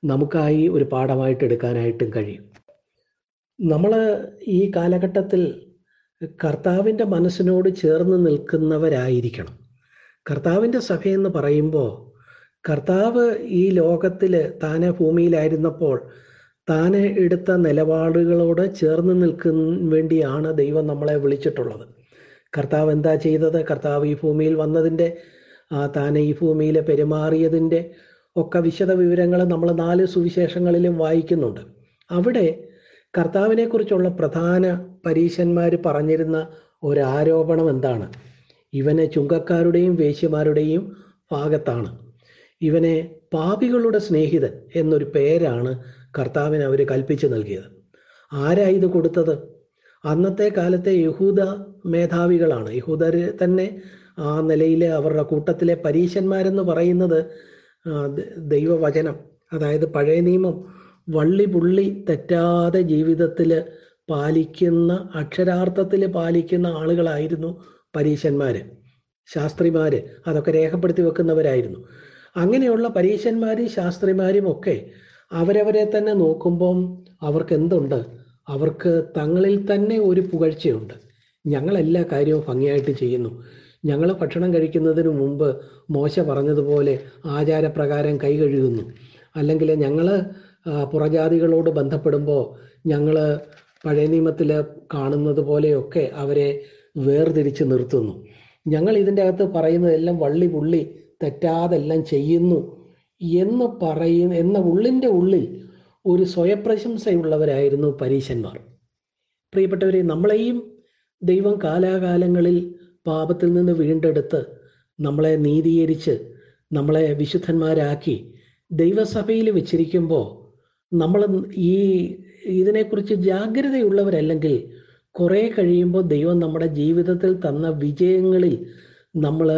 നമുക്കായി ഒരു പാഠമായിട്ട് എടുക്കാനായിട്ടും കഴിയും. നമ്മൾ ഈ കാലഘട്ടത്തിൽ കർത്താവിന്റെ മനസ്സിനോട് ചേർന്ന് നിൽക്കുന്നവരായിരിക്കണം. കർത്താവിന്റെ സഭയെന്ന് പറയുമ്പോൾ കർത്താവ് ഈ ലോകത്തിൽ താനെ ഭൂമിയിലായിരുന്നപ്പോൾ താനെ എടുത്ത നിലപാടുകളോട് ചേർന്ന് നിൽക്ക വേണ്ടിയാണ് ദൈവം നമ്മളെ വിളിച്ചിട്ടുള്ളത്. കർത്താവ് എന്താ ചെയ്തത്? കർത്താവ് ഈ ഭൂമിയിൽ വന്നതിന്റെ താനെ ഈ ഭൂമിയിൽ പെരുമാറിയതിന്റെ ഒക്കെ വിശദ വിവരങ്ങൾ നമ്മൾ നാല് സുവിശേഷങ്ങളിലും വായിക്കുന്നുണ്ട്. അവിടെ കർത്താവിനെക്കുറിച്ചുള്ള പ്രധാന പരീശന്മാർ പറഞ്ഞിരുന്ന ഒരാരോപണം എന്താണ്? ഇവനെ ചുങ്കക്കാരുടെയും വേശ്യമാരുടെയും ഭാഗത്താണ്. ഇവനെ പാപികളുടെ സ്നേഹിതൻ എന്നൊരു പേരാണ് കർത്താവിന് അവർ കൽപ്പിച്ചു നൽകിയത്. ആരാ ഇത് കൊടുത്തത്? അന്നത്തെ കാലത്തെ യഹൂദ മേധാവികളാണ്. യഹൂദർ തന്നെ ആ നിലയിലെ അവരുടെ കൂട്ടത്തിലെ പരീശന്മാരെന്ന് പറയുന്നത് ദൈവവചനം. അതായത് പഴയ നിയമം വള്ളി പുള്ളി തെറ്റാതെ ജീവിതത്തിൽ പാലിക്കുന്ന അക്ഷരാർത്ഥത്തിൽ പാലിക്കുന്ന ആളുകളായിരുന്നു പരീശന്മാർ ശാസ്ത്രിമാർ അതൊക്കെ രേഖപ്പെടുത്തി വെക്കുന്നവരായിരുന്നു. അങ്ങനെയുള്ള പരീശന്മാരും ശാസ്ത്രിമാരും ഒക്കെ അവരവരെ തന്നെ നോക്കുമ്പം അവർക്ക് എന്തുണ്ട് അവർക്ക് തങ്ങളിൽ തന്നെ ഒരു പുകഴ്ചയുണ്ട്. ഞങ്ങളെല്ലാ കാര്യവും ഭംഗിയായിട്ട് ചെയ്യുന്നു. ഞങ്ങൾ ഭക്ഷണം കഴിക്കുന്നതിന് മുമ്പ് മോശ പറഞ്ഞതുപോലെ ആചാരപ്രകാരം കൈ കഴുകുന്നു. അല്ലെങ്കിൽ ഞങ്ങൾ പുറജാതികളോട് ബന്ധപ്പെടുമ്പോൾ ഞങ്ങൾ പഴയ നിയമത്തിൽ കാണുന്നത് പോലെയൊക്കെ അവരെ വേർതിരിച്ച് നിർത്തുന്നു. ഞങ്ങൾ ഇതിന്റെ അകത്ത് പറയുന്നതെല്ലാം വള്ളി പുള്ളി തെറ്റാതെല്ലാം ചെയ്യുന്നു എന്ന് പറയുന്ന എന്ന ഉള്ളിന്റെ ഉള്ളിൽ ഒരു സ്വയപ്രശംസയുള്ളവരായിരുന്നു പരീശന്മാർ. പ്രിയപ്പെട്ടവരെ നമ്മളെയും ദൈവം കാലാകാലങ്ങളിൽ പാപത്തിൽ നിന്ന് വീണ്ടെടുത്ത് നമ്മളെ നീതീകരിച്ച് നമ്മളെ വിശുദ്ധന്മാരാക്കി ദൈവസഭയിൽ വെച്ചിരിക്കുമ്പോൾ നമ്മൾ ഈ ഇതിനെക്കുറിച്ച് ജാഗ്രതയുള്ളവരല്ലെങ്കിൽ കുറേ കഴിയുമ്പോൾ ദൈവം നമ്മുടെ ജീവിതത്തിൽ തന്ന വിജയങ്ങളിൽ നമ്മൾ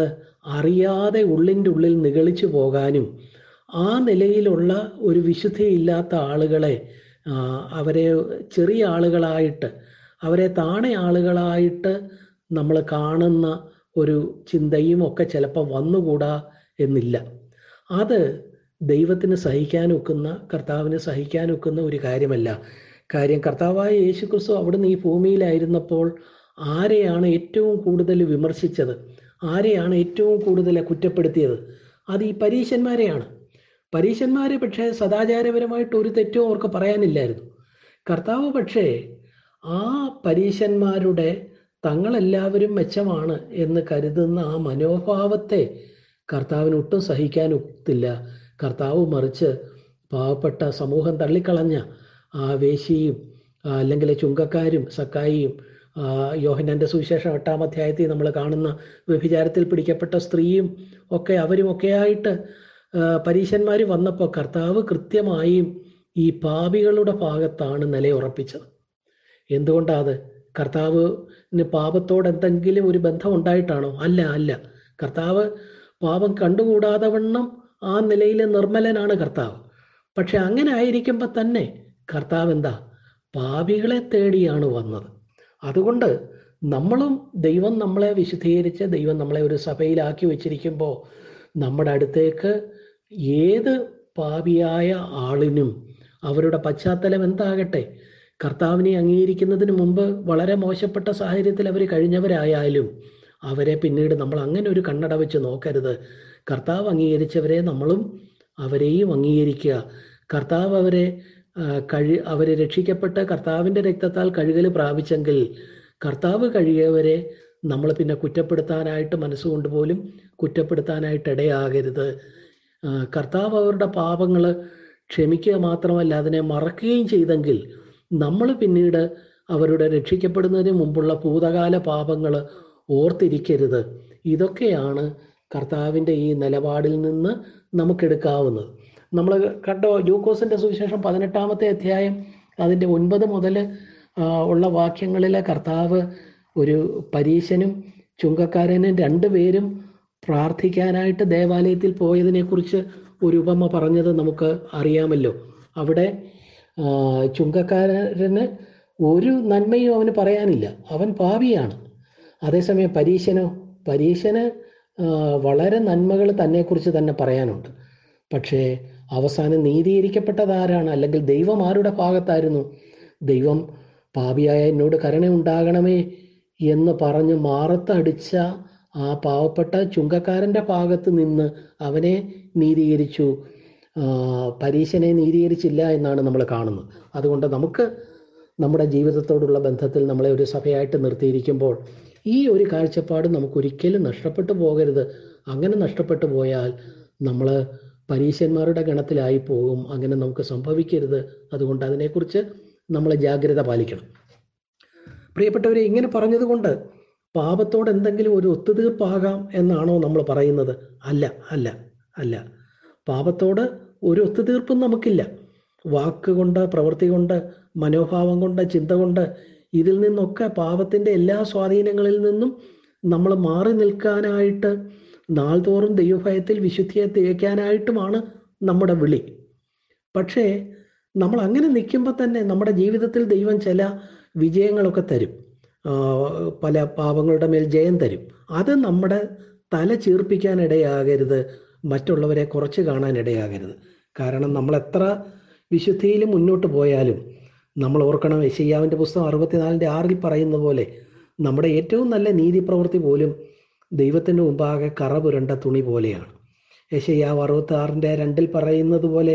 അറിയാതെ ഉള്ളിന്റെ ഉള്ളിൽ നിഗളിച്ചു പോകാനും ആ നിലയിലുള്ള ഒരു വിശുദ്ധിയില്ലാത്ത ആളുകളെ അവരെ ചെറിയ ആളുകളായിട്ട് അവരെ താണ ആളുകളായിട്ട് നമ്മൾ കാണുന്ന ഒരു ചിന്തയും ഒക്കെ ചിലപ്പോൾ വന്നുകൂടാ എന്നില്ല. അത് ദൈവത്തിന് സഹിക്കാനൊക്കുന്ന കർത്താവിന് സഹിക്കാനൊക്കുന്ന ഒരു കാര്യമല്ല. കാര്യം കർത്താവായ യേശു ക്രിസ്തു അവിടുന്ന് ഈ ഭൂമിയിലായിരുന്നപ്പോൾ ആരെയാണ് ഏറ്റവും കൂടുതൽ വിമർശിച്ചത്? ആരെയാണ് ഏറ്റവും കൂടുതൽ കുറ്റപ്പെടുത്തിയത്? അത് ഈ പരീശന്മാരെയാണ്. പരീശന്മാരെ പക്ഷേ സദാചാരപരമായിട്ട് ഒരു തെറ്റോ അവർക്ക് പറയാനില്ലായിരുന്നു. കർത്താവ് പക്ഷേ ആ പരീശന്മാരുടെ തങ്ങളെല്ലാവരും മെച്ചമാണ് എന്ന് കരുതുന്ന ആ മനോഭാവത്തെ കർത്താവിന് ഒട്ടും സഹിക്കാൻ സഹിക്കാനൊത്തില്ല. കർത്താവ് മറിച്ച് പാവപ്പെട്ട സമൂഹം തള്ളിക്കളഞ്ഞ ആ വേശിയും അല്ലെങ്കിൽ ചുങ്കക്കാരും സക്കായിയും യോഹനന്റെ സുവിശേഷം എട്ടാം അധ്യായത്തിൽ നമ്മൾ കാണുന്ന വ്യഭിചാരത്തിൽ പിടിക്കപ്പെട്ട സ്ത്രീയും ഒക്കെ അവരും ഒക്കെ ആയിട്ട് പരീശന്മാർ വന്നപ്പോൾ കർത്താവ് കൃത്യമായും ഈ പാപികളുടെ ഭാഗത്താണ് നിലയുറപ്പിച്ചത്. എന്തുകൊണ്ടാത്? കർത്താവിന് പാപത്തോട് എന്തെങ്കിലും ഒരു ബന്ധം ഉണ്ടായിട്ടാണോ? അല്ല അല്ല. കർത്താവ് പാപം കണ്ടുകൂടാതെ വണ്ണം ആ നിലയിൽ നിർമ്മലനാണ് കർത്താവ്. പക്ഷെ അങ്ങനെ ആയിരിക്കുമ്പോൾ തന്നെ കർത്താവ് എന്താ പാപികളെ തേടിയാണ് വന്നത്. അതുകൊണ്ട് നമ്മളും ദൈവം നമ്മളെ വിശുദ്ധീകരിച്ച് ദൈവം നമ്മളെ ഒരു സഭയിലാക്കി വെച്ചിരിക്കുമ്പോൾ നമ്മുടെ അടുത്തേക്ക് ഏത് പാപിയായ ആളിനും അവരുടെ പശ്ചാത്തലം എന്താകട്ടെ? കർത്താവിനെ അംഗീകരിക്കുന്നതിന് മുമ്പ് വളരെ മോശപ്പെട്ട സാഹചര്യത്തിൽ അവർ കഴിഞ്ഞവരായാലും അവരെ പിന്നീട് നമ്മൾ അങ്ങനെ ഒരു കണ്ണട വെച്ച് നോക്കരുത്. കർത്താവ് അംഗീകരിച്ചവരെ നമ്മളും അവരെയും അംഗീകരിക്കുക. കർത്താവ് അവരെ കഴി അവരെ രക്ഷിക്കപ്പെട്ട കർത്താവിന്റെ രക്തത്താൽ കഴുകൽ പ്രാപിച്ചെങ്കിൽ കർത്താവ് കഴിയവരെ നമ്മൾ പിന്നെ കുറ്റപ്പെടുത്താനായിട്ട് മനസ്സുകൊണ്ട് പോലും കുറ്റപ്പെടുത്താനായിട്ട് ഇടയാകരുത്. കർത്താവ് അവരുടെ പാപങ്ങൾ ക്ഷമിക്കുക മാത്രമല്ല അതിനെ മറക്കുകയും ചെയ്തെങ്കിൽ നമ്മൾ പിന്നീട് അവരുടെ രക്ഷിക്കപ്പെടുന്നതിന് മുമ്പുള്ള ഭൂതകാല പാപങ്ങൾ ഓർത്തിരിക്കരുത്. ഇതൊക്കെയാണ് കർത്താവിന്റെ ഈ നിലപാടിൽ നിന്ന് നമുക്കെടുക്കാവുന്നത്. നമ്മൾ കണ്ടോ ജൂക്കോസിന്റെ സുവിശേഷം പതിനെട്ടാമത്തെ അധ്യായം അതിന്റെ ഒൻപത് മുതൽ ഉള്ള വാക്യങ്ങളിലെ കർത്താവ് ഒരു പരീശനും ചുങ്കക്കാരനും രണ്ടുപേരും പ്രാർത്ഥിക്കാനായിട്ട് ദേവാലയത്തിൽ പോയതിനെക്കുറിച്ച് ഒരു ഉപമ പറഞ്ഞത് നമുക്ക് അറിയാമല്ലോ. അവിടെ ചുങ്കക്കാരന് ഒരു നന്മയും അവന് പറയാനില്ല. അവൻ പാവിയാണ് അതേസമയം പരീശനോ പരീശന് വളരെ നന്മകൾ തന്നെക്കുറിച്ച് തന്നെ പറയാനുണ്ട്. പക്ഷേ അവസാനം നീതീകരിക്കപ്പെട്ടത് ആരാണ് അല്ലെങ്കിൽ ദൈവം ആരുടെ ഭാഗത്തായിരുന്നു? ദൈവം പാപിയായ എന്നോട് കരുണ ഉണ്ടാകണമേ എന്ന് പറഞ്ഞ് മാറത്തടിച്ച ആ പാവപ്പെട്ട ചുങ്കക്കാരന്റെ ഭാഗത്ത് നിന്ന് അവനെ നീതീകരിച്ചു. പരീശനെ നീതീകരിച്ചില്ല എന്നാണ് നമ്മൾ കാണുന്നത്. അതുകൊണ്ട് നമുക്ക് നമ്മുടെ ജീവിതത്തോടുള്ള ബന്ധത്തിൽ നമ്മളെ ഒരു സഭയായിട്ട് നിർത്തിയിരിക്കുമ്പോൾ ഈ ഒരു കാഴ്ചപ്പാട് നമുക്ക് ഒരിക്കലും നഷ്ടപ്പെട്ടു പോകരുത്. അങ്ങനെ നഷ്ടപ്പെട്ടു പോയാൽ നമ്മൾ പരീശന്മാരുടെ ഗണത്തിലായി പോകും. അങ്ങനെ നമുക്ക് സംഭവിക്കരുത്. അതുകൊണ്ട് അതിനെക്കുറിച്ച് നമ്മൾ ജാഗ്രത പാലിക്കണം. പ്രിയപ്പെട്ടവരെ ഇങ്ങനെ പറഞ്ഞതുകൊണ്ട് പാപത്തോട് എന്തെങ്കിലും ഒരു ഒത്തുതീർപ്പാകാം എന്നാണോ നമ്മൾ പറയുന്നത്? അല്ല അല്ല അല്ല. പാപത്തോട് ഒരു ഒത്തുതീർപ്പും നമുക്കില്ല. വാക്കുകൊണ്ട് പ്രവൃത്തി കൊണ്ട് മനോഭാവം കൊണ്ട് ചിന്ത കൊണ്ട് ഇതിൽ നിന്നൊക്കെ പാപത്തിന്റെ എല്ലാ സ്വാധീനങ്ങളിൽ നിന്നും നമ്മൾ മാറി നിൽക്കാനായിട്ട് നാൾതോറും ദൈവഭയത്തിൽ വിശുദ്ധിയെ തികയ്ക്കാനായിട്ടുമാണ് നമ്മുടെ വിളി. പക്ഷേ നമ്മൾ അങ്ങനെ നിൽക്കുമ്പോൾ തന്നെ നമ്മുടെ ജീവിതത്തിൽ ദൈവം ചില വിജയങ്ങളൊക്കെ തരും. പല പാപങ്ങളുടെ മേൽ ജയം തരും. അത് നമ്മുടെ തല ചീർപ്പിക്കാൻ ഇടയാകരുത് മറ്റുള്ളവരെ കുറച്ച് കാണാൻ ഇടയാകരുത് കാരണം നമ്മൾ എത്ര വിശുദ്ധിയിൽ മുന്നോട്ട് പോയാലും നമ്മൾ ഓർക്കണം യശയ്യാവിന്റെ പുസ്തകം അറുപത്തിനാലിന്റെ ആറിൽ പറയുന്ന പോലെ നമ്മുടെ ഏറ്റവും നല്ല നീതി പ്രവൃത്തി പോലും ദൈവത്തിന്റെ മുമ്പാകെ കറ പുരണ്ട തുണി പോലെയാണ്. യശയ്യാവ് അറുപത്തി ആറിന്റെ രണ്ടിൽ പറയുന്നത് പോലെ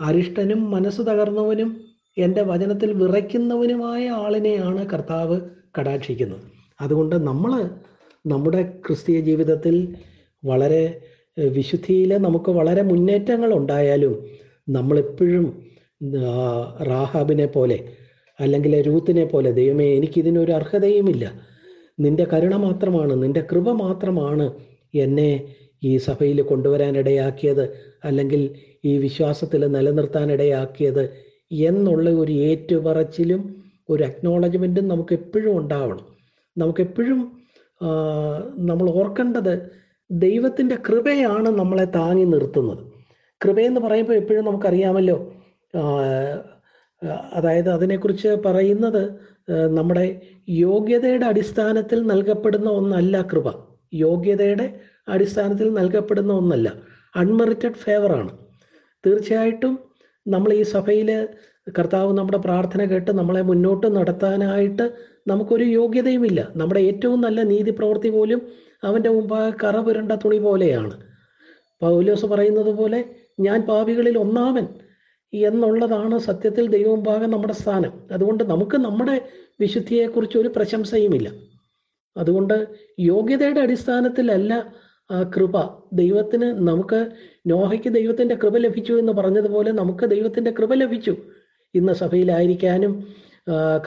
അരിഷ്ടനും മനസ്സ് തകർന്നവനും എന്റെ വചനത്തിൽ വിറയ്ക്കുന്നവനുമായ ആളിനെയാണ് കർത്താവ് കടാക്ഷിക്കുന്നത്. അതുകൊണ്ട് നമ്മൾ നമ്മുടെ ക്രിസ്തീയ ജീവിതത്തിൽ വളരെ വിശുദ്ധിയിൽ നമുക്ക് വളരെ മുന്നേറ്റങ്ങൾ ഉണ്ടായാലും നമ്മളെപ്പോഴും റാഹാബിനെ പോലെ അല്ലെങ്കിൽ രൂത്തിനെ പോലെ ദൈവമേ എനിക്കിതിനൊരു അർഹതയുമില്ല. നിന്റെ കരുണ മാത്രമാണ് നിന്റെ കൃപ മാത്രമാണ് എന്നെ ഈ സഭയിൽ കൊണ്ടുവരാനിടയാക്കിയത് അല്ലെങ്കിൽ ഈ വിശ്വാസത്തിൽ നിലനിർത്താനിടയാക്കിയത് എന്നുള്ള ഒരു ഏറ്റുപറച്ചിലും ഒരു അക്നോളജ്മെന്റും നമുക്ക് എപ്പോഴും ഉണ്ടാവണം. നമുക്കെപ്പോഴും നമ്മൾ ഓർക്കേണ്ടത് ദൈവത്തിന്റെ കൃപയാണ് നമ്മളെ താങ്ങി നിർത്തുന്നത്. കൃപയെന്ന് പറയുമ്പോൾ എപ്പോഴും നമുക്കറിയാമല്ലോ അതായത് അതിനെക്കുറിച്ച് പറയുന്നത് നമ്മുടെ യോഗ്യതയുടെ അടിസ്ഥാനത്തിൽ നൽകപ്പെടുന്ന ഒന്നല്ല കൃപ. യോഗ്യതയുടെ അടിസ്ഥാനത്തിൽ നൽകപ്പെടുന്ന ഒന്നല്ല. അൺമെറിറ്റഡ് ഫേവറാണ് തീർച്ചയായിട്ടും നമ്മൾ ഈ സഭയിൽ കർത്താവ് നമ്മുടെ പ്രാർത്ഥന കേട്ട് നമ്മളെ മുന്നോട്ട് നടത്താനായിട്ട് നമുക്കൊരു യോഗ്യതയുമില്ല. നമ്മുടെ ഏറ്റവും നല്ല നീതി പ്രവൃത്തി പോലും അവന്റെ മുമ്പാകെ കറ പുരണ്ട തുണി പോലെയാണ്. പൗലോസ് പറയുന്നത് പോലെ ഞാൻ പാവികളിൽ ഒന്നാമൻ. എന്നുള്ളതാണ് സത്യത്തിൽ ദൈവമുമ്പാകെ നമ്മുടെ സ്ഥാനം. അതുകൊണ്ട് നമുക്ക് നമ്മുടെ വിശുദ്ധിയെക്കുറിച്ച് ഒരു പ്രശംസയുമില്ല. അതുകൊണ്ട് യോഗ്യതയുടെ അടിസ്ഥാനത്തിലല്ല കൃപ. ദൈവത്തിന് നമുക്ക് നോഹയ്ക്ക് ദൈവത്തിന്റെ കൃപ ലഭിച്ചു എന്ന് പറഞ്ഞതുപോലെ നമുക്ക് ദൈവത്തിന്റെ കൃപ ലഭിച്ചു. ഇന്ന് സഭയിലായിരിക്കാനും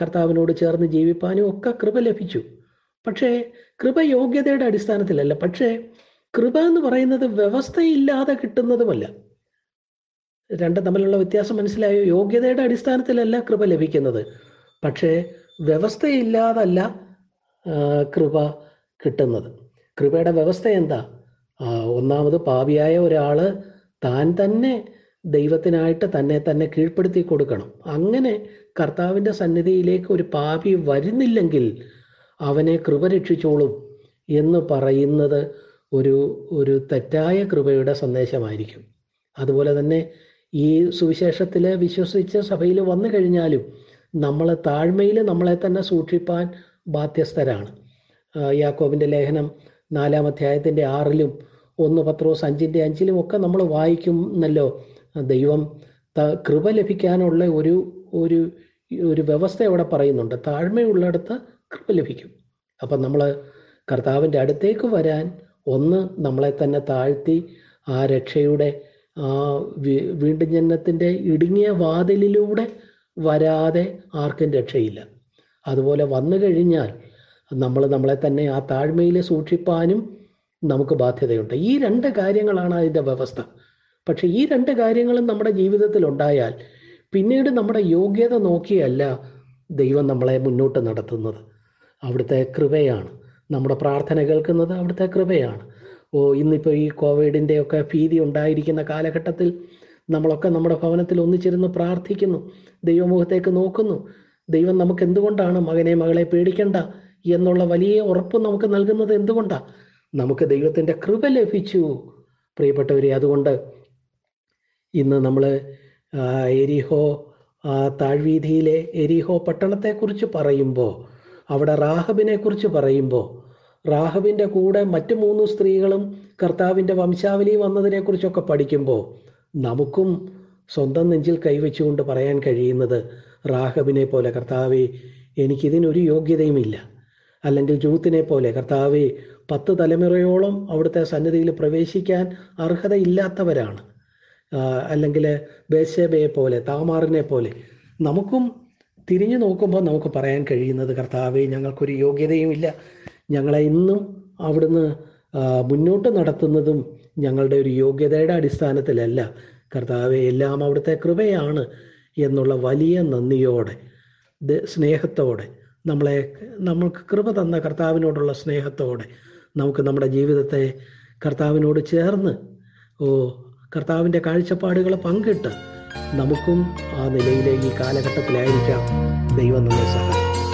കർത്താവിനോട് ചേർന്ന് ജീവിപ്പാനും ഒക്കെ കൃപ ലഭിച്ചു. പക്ഷേ കൃപ യോഗ്യതയുടെ അടിസ്ഥാനത്തിലല്ല. പക്ഷേ കൃപ എന്ന് പറയുന്നത് വ്യവസ്ഥയില്ലാതെ കിട്ടുന്നതുമല്ല. രണ്ടും തമ്മിലുള്ള വ്യത്യാസം മനസ്സിലായോ? യോഗ്യതയുടെ അടിസ്ഥാനത്തിലല്ല കൃപ ലഭിക്കുന്നത്. പക്ഷേ വ്യവസ്ഥയില്ലാതല്ല കൃപ കിട്ടുന്നത്. കൃപയുടെ വ്യവസ്ഥ എന്താ? ഒന്നാമത് പാവിയായ ഒരാൾ താൻ തന്നെ ദൈവത്തിനായിട്ട് തന്നെ തന്നെ കീഴ്പ്പെടുത്തി കൊടുക്കണം. അങ്ങനെ കർത്താവിന്റെ സന്നിധിയിലേക്ക് ഒരു പാപി വരുന്നില്ലെങ്കിൽ അവനെ കൃപ രക്ഷിച്ചോളും എന്ന് പറയുന്നത് ഒരു ഒരു തെറ്റായ കൃപയുടെ സന്ദേശമായിരിക്കും. അതുപോലെ തന്നെ ഈ സുവിശേഷത്തിൽ വിശ്വസിച്ച് സഭയിൽ വന്നു കഴിഞ്ഞാലും നമ്മൾ താഴ്മയിൽ നമ്മളെ തന്നെ സൂക്ഷിപ്പാൻ ബാധ്യസ്ഥരാണ്. യാക്കോബിന്റെ ലേഖനം നാലാം അധ്യായത്തിന്റെ ആറിലും ഒന്ന് പത്രോസ് അഞ്ചിന്റെ അഞ്ചിലും ഒക്കെ നമ്മൾ വായിക്കുന്നല്ലോ. ദൈവം കൃപ ലഭിക്കാനുള്ള ഒരു ഒരു ഒരു വ്യവസ്ഥ അവിടെ പറയുന്നുണ്ട്. താഴ്മയുള്ളിടത്ത് കൃപ ലഭിക്കും. അപ്പം നമ്മൾ കർത്താവിന്റെ അടുത്തേക്ക് വരാൻ ഒന്ന് നമ്മളെ തന്നെ താഴ്ത്തി ആ രക്ഷയുടെ വീണ്ടും ജനനത്തിന്റെ ഇടുങ്ങിയ വാതിലിലൂടെ വരാതെ ആർക്കും രക്ഷയില്ല. അതുപോലെ വന്നു കഴിഞ്ഞാൽ നമ്മൾ നമ്മളെ തന്നെ ആ താഴ്മയിൽ സൂക്ഷിപ്പാനും നമുക്ക് ബാധ്യതയുണ്ട്. ഈ രണ്ട് കാര്യങ്ങളാണ് അതിന്റെ വ്യവസ്ഥ. പക്ഷെ ഈ രണ്ട് കാര്യങ്ങളും നമ്മുടെ ജീവിതത്തിൽ ഉണ്ടായാൽ പിന്നീട് നമ്മുടെ യോഗ്യത നോക്കിയല്ല ദൈവം നമ്മളെ മുന്നോട്ട് നടത്തുന്നത്. അവിടുത്തെ കൃപയാണ്. നമ്മുടെ പ്രാർത്ഥന കേൾക്കുന്നത് അവിടുത്തെ കൃപയാണ്. ഓ ഇന്നിപ്പോൾ ഈ കോവിഡിന്റെ ഒക്കെ ഭീതി ഉണ്ടായിരിക്കുന്ന കാലഘട്ടത്തിൽ നമ്മളൊക്കെ നമ്മുടെ ഭവനത്തിൽ ഒന്നിച്ചിരുന്ന് പ്രാർത്ഥിക്കുന്നു. ദൈവമുഖത്തേക്ക് നോക്കുന്നു. ദൈവം നമുക്ക് എന്തുകൊണ്ടാണ് മകനെ മകളെ പേടിക്കേണ്ട എന്നുള്ള വലിയ ഉറപ്പ് നമുക്ക് നൽകുന്നത് എന്തുകൊണ്ടാണ് നമുക്ക് ദൈവത്തിന്റെ കൃപ ലഭിച്ചു. പ്രിയപ്പെട്ടവരെ അതുകൊണ്ട് ഇന്ന് നമ്മൾ എരിഹോ താഴ്വീതിയിലെ എരിഹോ പട്ടണത്തെക്കുറിച്ച് പറയുമ്പോൾ അവിടെ റാഹബിനെ കുറിച്ച് പറയുമ്പോൾ റാഹബിന്റെ കൂടെ മറ്റു മൂന്ന് സ്ത്രീകളും കർത്താവിന്റെ വംശാവലി വന്നതിനെക്കുറിച്ചൊക്കെ പഠിക്കുമ്പോൾ നമുക്കും സ്വന്തം നെഞ്ചിൽ കൈവച്ചുകൊണ്ട് പറയാൻ കഴിയുന്നത് റാഹബിനെ പോലെ കർത്താവെ എനിക്കിതിനൊരു യോഗ്യതയുമില്ല. അല്ലെങ്കിൽ ജൂത്തിനെ പോലെ കർത്താവെ പത്ത് തലമുറയോളം അവിടുത്തെ സന്നിധിയിൽ പ്രവേശിക്കാൻ അർഹതയില്ലാത്തവരാണ്. അല്ലെങ്കിൽ ബേശബയെ പോലെ താമാറിനെ പോലെ. നമുക്കും തിരിഞ്ഞു നോക്കുമ്പോൾ നമുക്ക് പറയാൻ കഴിയുന്നത് കർത്താവെ ഞങ്ങൾക്കൊരു യോഗ്യതയുമില്ല. ഞങ്ങളെ ഇന്നും അവിടുന്ന് മുന്നോട്ട് നടത്തുന്നതും ഞങ്ങളുടെ ഒരു യോഗ്യതയുടെ അടിസ്ഥാനത്തിലല്ല. കർത്താവെ എല്ലാം അവിടുത്തെ കൃപയാണ് എന്നുള്ള വലിയ നന്ദിയോടെ സ്നേഹത്തോടെ നമ്മളെ നമ്മൾക്ക് കൃപ തന്ന കർത്താവിനോടുള്ള സ്നേഹത്തോടെ നമുക്ക് നമ്മുടെ ജീവിതത്തെ കർത്താവിനോട് ചേർന്ന് ഓ കർത്താവിന്റെ കാഴ്ചപ്പാടുകൾ പങ്കിട്ട് നമുക്കും ആ നിലയിലേക്ക് ഈ കാലഘട്ടത്തിലായിരിക്കാം ദൈവം നമ്മെ സഹായിക്കും.